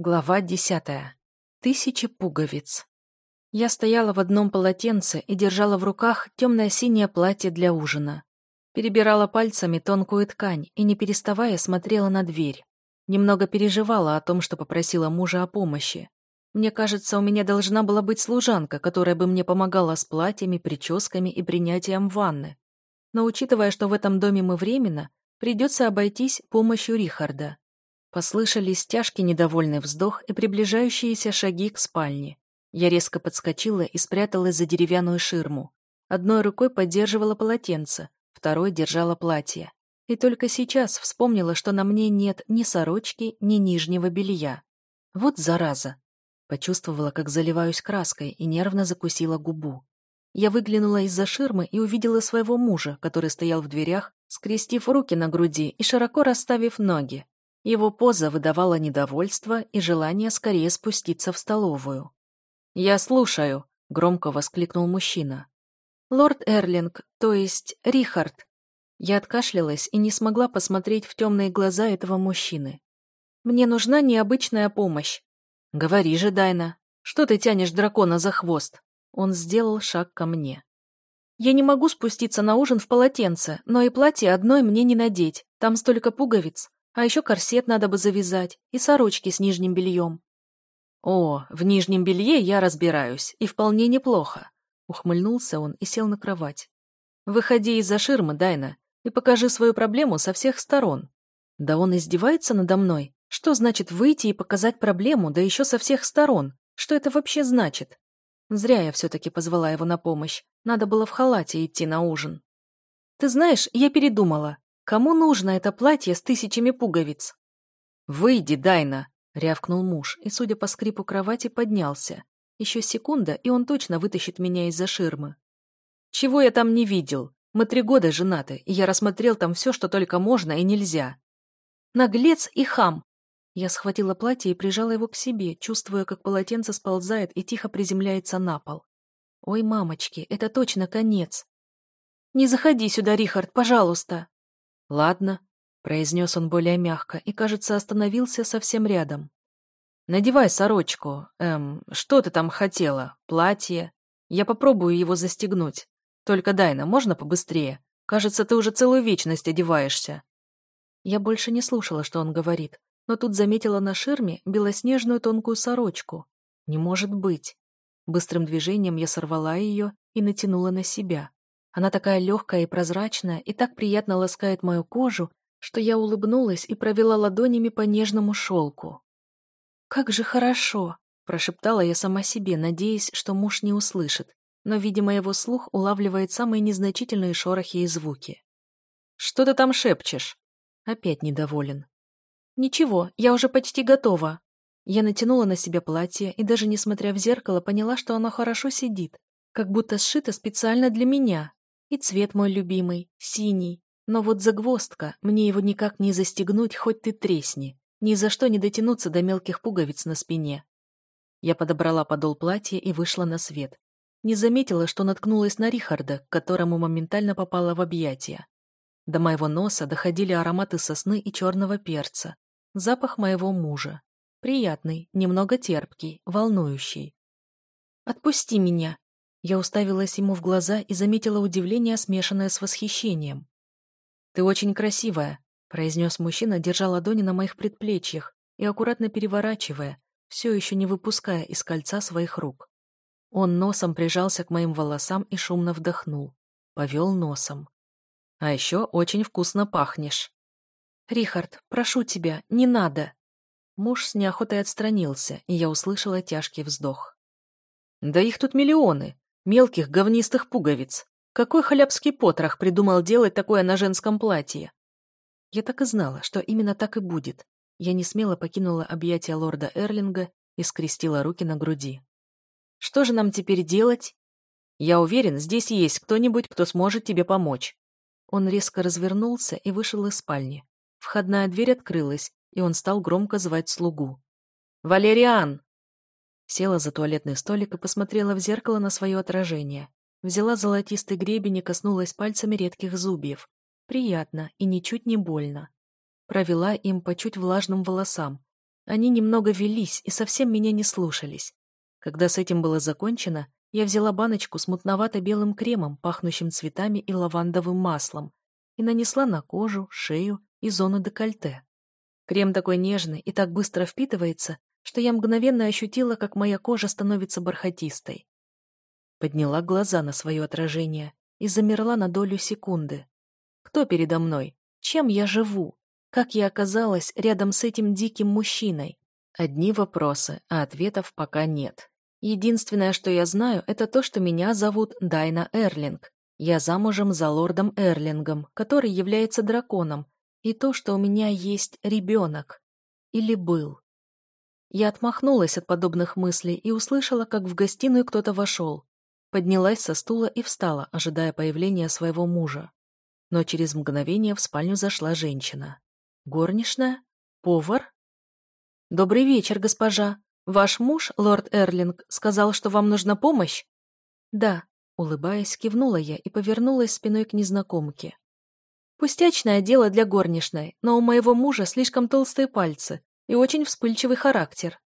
Глава десятая. Тысячи пуговиц. Я стояла в одном полотенце и держала в руках темное синее платье для ужина. Перебирала пальцами тонкую ткань и, не переставая, смотрела на дверь. Немного переживала о том, что попросила мужа о помощи. Мне кажется, у меня должна была быть служанка, которая бы мне помогала с платьями, прическами и принятием ванны. Но учитывая, что в этом доме мы временно, придется обойтись помощью Рихарда. Послышались тяжкий недовольный вздох и приближающиеся шаги к спальне. Я резко подскочила и спряталась за деревянную ширму. Одной рукой поддерживала полотенце, второй держала платье. И только сейчас вспомнила, что на мне нет ни сорочки, ни нижнего белья. Вот зараза. Почувствовала, как заливаюсь краской, и нервно закусила губу. Я выглянула из-за ширмы и увидела своего мужа, который стоял в дверях, скрестив руки на груди и широко расставив ноги. Его поза выдавала недовольство и желание скорее спуститься в столовую. «Я слушаю», — громко воскликнул мужчина. «Лорд Эрлинг, то есть Рихард». Я откашлялась и не смогла посмотреть в темные глаза этого мужчины. «Мне нужна необычная помощь». «Говори же, Дайна, что ты тянешь дракона за хвост?» Он сделал шаг ко мне. «Я не могу спуститься на ужин в полотенце, но и платье одной мне не надеть, там столько пуговиц. А еще корсет надо бы завязать и сорочки с нижним бельем. О, в нижнем белье я разбираюсь, и вполне неплохо. Ухмыльнулся он и сел на кровать. Выходи из-за ширмы, Дайна, и покажи свою проблему со всех сторон. Да он издевается надо мной. Что значит выйти и показать проблему, да еще со всех сторон? Что это вообще значит? Зря я все-таки позвала его на помощь. Надо было в халате идти на ужин. Ты знаешь, я передумала. Кому нужно это платье с тысячами пуговиц? «Выйди, Дайна!» — рявкнул муж, и, судя по скрипу кровати, поднялся. Еще секунда, и он точно вытащит меня из-за ширмы. «Чего я там не видел? Мы три года женаты, и я рассмотрел там все, что только можно и нельзя». «Наглец и хам!» Я схватила платье и прижала его к себе, чувствуя, как полотенце сползает и тихо приземляется на пол. «Ой, мамочки, это точно конец!» «Не заходи сюда, Рихард, пожалуйста!» «Ладно», — произнес он более мягко и, кажется, остановился совсем рядом. «Надевай сорочку. Эм, что ты там хотела? Платье? Я попробую его застегнуть. Только, Дайна, можно побыстрее? Кажется, ты уже целую вечность одеваешься». Я больше не слушала, что он говорит, но тут заметила на ширме белоснежную тонкую сорочку. Не может быть. Быстрым движением я сорвала ее и натянула на себя. Она такая легкая и прозрачная, и так приятно ласкает мою кожу, что я улыбнулась и провела ладонями по нежному шелку. «Как же хорошо!» – прошептала я сама себе, надеясь, что муж не услышит, но, видимо, его слух улавливает самые незначительные шорохи и звуки. «Что ты там шепчешь?» Опять недоволен. «Ничего, я уже почти готова». Я натянула на себя платье и даже несмотря в зеркало поняла, что оно хорошо сидит, как будто сшито специально для меня. И цвет мой любимый, синий. Но вот загвоздка, мне его никак не застегнуть, хоть ты тресни. Ни за что не дотянуться до мелких пуговиц на спине. Я подобрала подол платья и вышла на свет. Не заметила, что наткнулась на Рихарда, к которому моментально попала в объятия. До моего носа доходили ароматы сосны и черного перца. Запах моего мужа. Приятный, немного терпкий, волнующий. «Отпусти меня!» Я уставилась ему в глаза и заметила удивление, смешанное с восхищением. «Ты очень красивая», — произнес мужчина, держа ладони на моих предплечьях и аккуратно переворачивая, все еще не выпуская из кольца своих рук. Он носом прижался к моим волосам и шумно вдохнул. Повел носом. «А еще очень вкусно пахнешь». «Рихард, прошу тебя, не надо!» Муж с неохотой отстранился, и я услышала тяжкий вздох. «Да их тут миллионы мелких говнистых пуговиц. Какой халябский потрох придумал делать такое на женском платье? Я так и знала, что именно так и будет. Я не смело покинула объятия лорда Эрлинга и скрестила руки на груди. Что же нам теперь делать? Я уверен, здесь есть кто-нибудь, кто сможет тебе помочь. Он резко развернулся и вышел из спальни. Входная дверь открылась, и он стал громко звать слугу. «Валериан!» Села за туалетный столик и посмотрела в зеркало на свое отражение. Взяла золотистый гребень и коснулась пальцами редких зубьев. Приятно и ничуть не больно. Провела им по чуть влажным волосам. Они немного велись и совсем меня не слушались. Когда с этим было закончено, я взяла баночку с мутновато-белым кремом, пахнущим цветами и лавандовым маслом, и нанесла на кожу, шею и зону декольте. Крем такой нежный и так быстро впитывается, что я мгновенно ощутила, как моя кожа становится бархатистой. Подняла глаза на свое отражение и замерла на долю секунды. Кто передо мной? Чем я живу? Как я оказалась рядом с этим диким мужчиной? Одни вопросы, а ответов пока нет. Единственное, что я знаю, это то, что меня зовут Дайна Эрлинг. Я замужем за лордом Эрлингом, который является драконом, и то, что у меня есть ребенок. Или был. Я отмахнулась от подобных мыслей и услышала, как в гостиную кто-то вошел. Поднялась со стула и встала, ожидая появления своего мужа. Но через мгновение в спальню зашла женщина. Горничная? Повар? «Добрый вечер, госпожа. Ваш муж, лорд Эрлинг, сказал, что вам нужна помощь?» «Да», — улыбаясь, кивнула я и повернулась спиной к незнакомке. «Пустячное дело для горничной, но у моего мужа слишком толстые пальцы и очень вспыльчивый характер».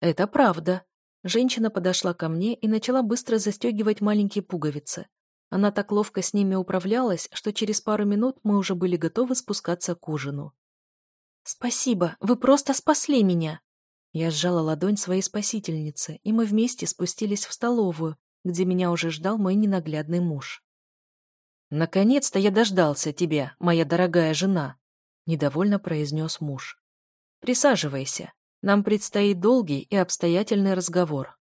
«Это правда», Женщина подошла ко мне и начала быстро застегивать маленькие пуговицы. Она так ловко с ними управлялась, что через пару минут мы уже были готовы спускаться к ужину. «Спасибо, вы просто спасли меня!» Я сжала ладонь своей спасительницы, и мы вместе спустились в столовую, где меня уже ждал мой ненаглядный муж. «Наконец-то я дождался тебя, моя дорогая жена», — недовольно произнес муж. «Присаживайся. Нам предстоит долгий и обстоятельный разговор.